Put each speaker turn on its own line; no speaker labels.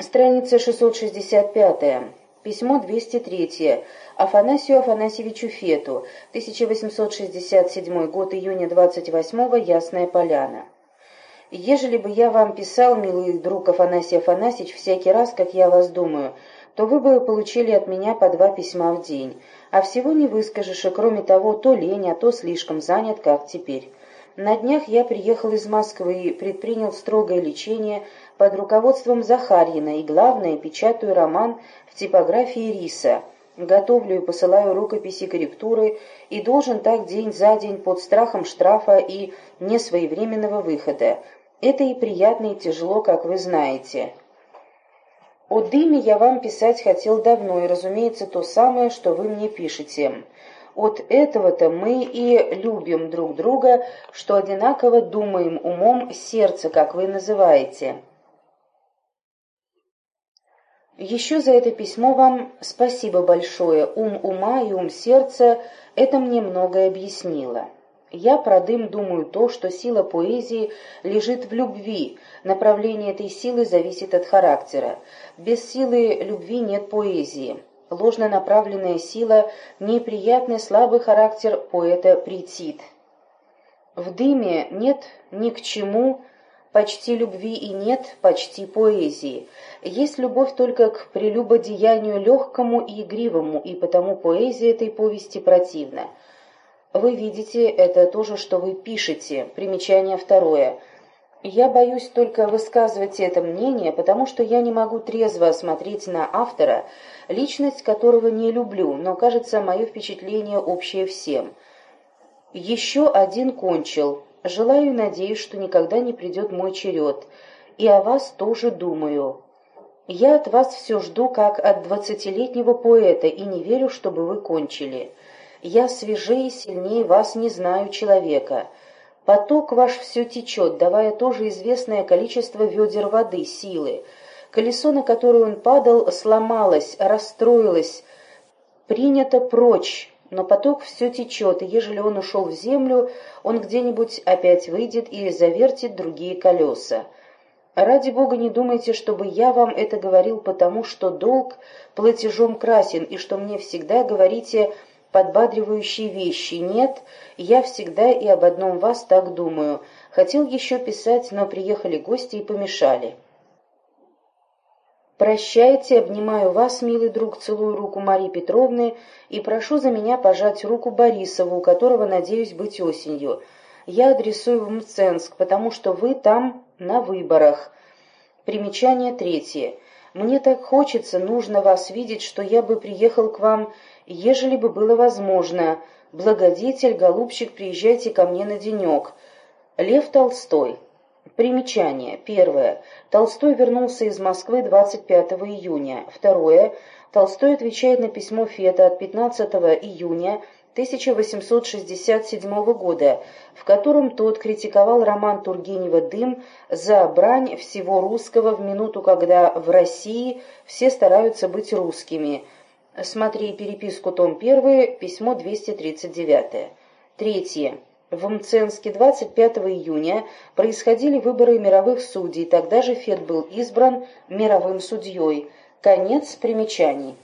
Страница 665. Письмо 203. Афанасию Афанасьевичу Фету. 1867 год, июня 28 Ясная Поляна. Ежели бы я вам писал, милый друг Афанасий Афанасьевич, всякий раз, как я вас думаю, то вы бы получили от меня по два письма в день. А всего не выскажешь, и кроме того, то лень, а то слишком занят, как теперь. На днях я приехал из Москвы и предпринял строгое лечение под руководством Захарьина и, главное, печатаю роман в типографии Риса. Готовлю и посылаю рукописи корректуры и должен так день за день под страхом штрафа и несвоевременного выхода. Это и приятно, и тяжело, как вы знаете. О дыме я вам писать хотел давно, и, разумеется, то самое, что вы мне пишете. От этого-то мы и любим друг друга, что одинаково думаем умом сердца, как вы называете. Еще за это письмо вам спасибо большое. Ум ума и ум сердца это мне многое объяснило. Я про дым думаю то, что сила поэзии лежит в любви. Направление этой силы зависит от характера. Без силы любви нет поэзии ложно направленная сила, неприятный слабый характер поэта претит. В дыме нет ни к чему почти любви и нет почти поэзии. Есть любовь только к прелюбодеянию легкому и игривому, и потому поэзия этой повести противна. Вы видите, это то же, что вы пишете. Примечание второе. Я боюсь только высказывать это мнение, потому что я не могу трезво осмотреть на автора, личность которого не люблю, но, кажется, мое впечатление общее всем. Еще один кончил. Желаю и надеюсь, что никогда не придет мой черед. И о вас тоже думаю. Я от вас все жду, как от двадцатилетнего поэта, и не верю, чтобы вы кончили. Я свежее и сильнее вас не знаю человека». Поток ваш все течет, давая тоже известное количество ведер воды, силы. Колесо, на которое он падал, сломалось, расстроилось, принято прочь, но поток все течет, и ежели он ушел в землю, он где-нибудь опять выйдет и завертит другие колеса. Ради Бога не думайте, чтобы я вам это говорил потому, что долг платежом красен, и что мне всегда говорите подбадривающие вещи. Нет, я всегда и об одном вас так думаю. Хотел еще писать, но приехали гости и помешали. Прощайте, обнимаю вас, милый друг, целую руку Марии Петровны и прошу за меня пожать руку Борисову, у которого надеюсь быть осенью. Я адресую в Мценск, потому что вы там на выборах. Примечание третье. Мне так хочется, нужно вас видеть, что я бы приехал к вам ежели бы было возможно. Благодетель, голубчик, приезжайте ко мне на денек. Лев Толстой. Примечание. Первое. Толстой вернулся из Москвы 25 июня. Второе. Толстой отвечает на письмо Фета от 15 июня 1867 года, в котором тот критиковал роман Тургенева «Дым» за брань всего русского в минуту, когда в России все стараются быть русскими – Смотри переписку, том 1, письмо 239. Третье. В Мценске 25 июня происходили выборы мировых судей, тогда же Фет был избран мировым судьей. Конец примечаний.